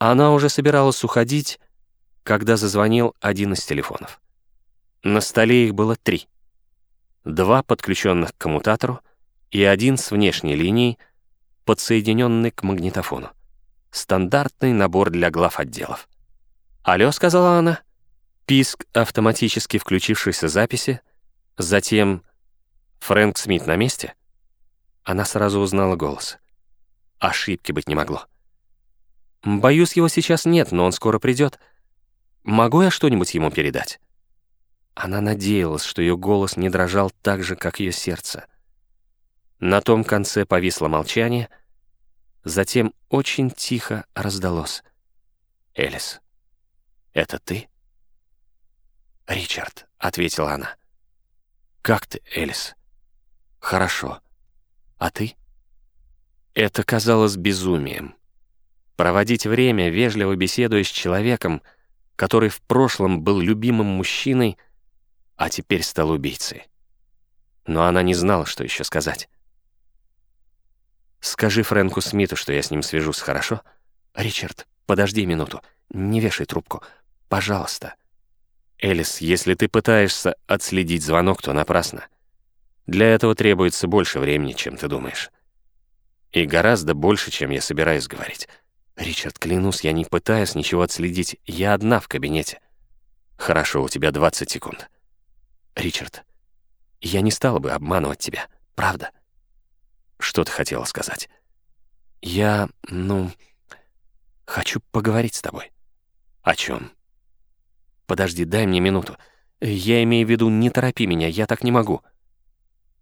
Она уже собиралась уходить, когда зазвонил один из телефонов. На столе их было три. Два подключенных к коммутатору и один с внешней линией, подсоединенный к магнитофону. Стандартный набор для глав отделов. «Алло», — сказала она. Писк автоматически включившейся записи, затем «Фрэнк Смит на месте?» Она сразу узнала голос. Ошибки быть не могло. «Боюсь, его сейчас нет, но он скоро придет. Могу я что-нибудь ему передать?» Она надеялась, что ее голос не дрожал так же, как ее сердце. На том конце повисло молчание, затем очень тихо раздалось. «Элис, это ты?» «Ричард», — ответила она. «Как ты, Элис?» «Хорошо. А ты?» Это казалось безумием. Проводить время, вежливо беседуя с человеком, который в прошлом был любимым мужчиной, а теперь стал убийцей. Но она не знала, что еще сказать. «Скажи Фрэнку Смиту, что я с ним свяжусь, хорошо? Ричард, подожди минуту, не вешай трубку, пожалуйста». «Элис, если ты пытаешься отследить звонок, то напрасно. Для этого требуется больше времени, чем ты думаешь. И гораздо больше, чем я собираюсь говорить. Ричард, клянусь, я не пытаюсь ничего отследить. Я одна в кабинете. Хорошо, у тебя 20 секунд. Ричард, я не стала бы обманывать тебя, правда? Что ты хотела сказать? Я, ну, хочу поговорить с тобой. О чем? Подожди, дай мне минуту. Я имею в виду, не торопи меня, я так не могу.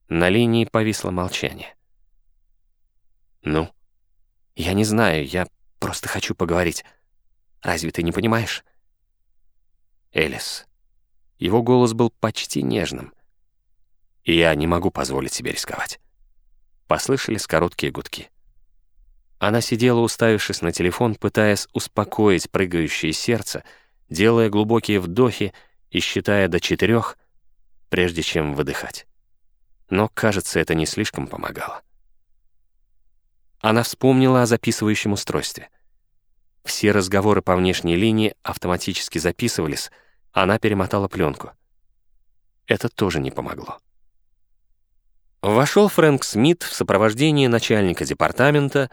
На линии повисло молчание. «Ну?» «Я не знаю, я просто хочу поговорить. Разве ты не понимаешь?» «Элис». Его голос был почти нежным. И я не могу позволить себе рисковать. Послышались короткие гудки. Она сидела, уставившись на телефон, пытаясь успокоить прыгающее сердце, делая глубокие вдохи и считая до четырех, прежде чем выдыхать. Но, кажется, это не слишком помогало. Она вспомнила о записывающем устройстве. Все разговоры по внешней линии автоматически записывались, она перемотала пленку. Это тоже не помогло. Вошел Фрэнк Смит в сопровождении начальника департамента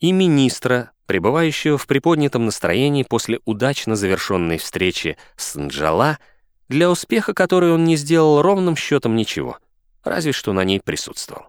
и министра, пребывающего в приподнятом настроении после удачно завершенной встречи с Нджала, для успеха которой он не сделал ровным счетом ничего, разве что на ней присутствовал.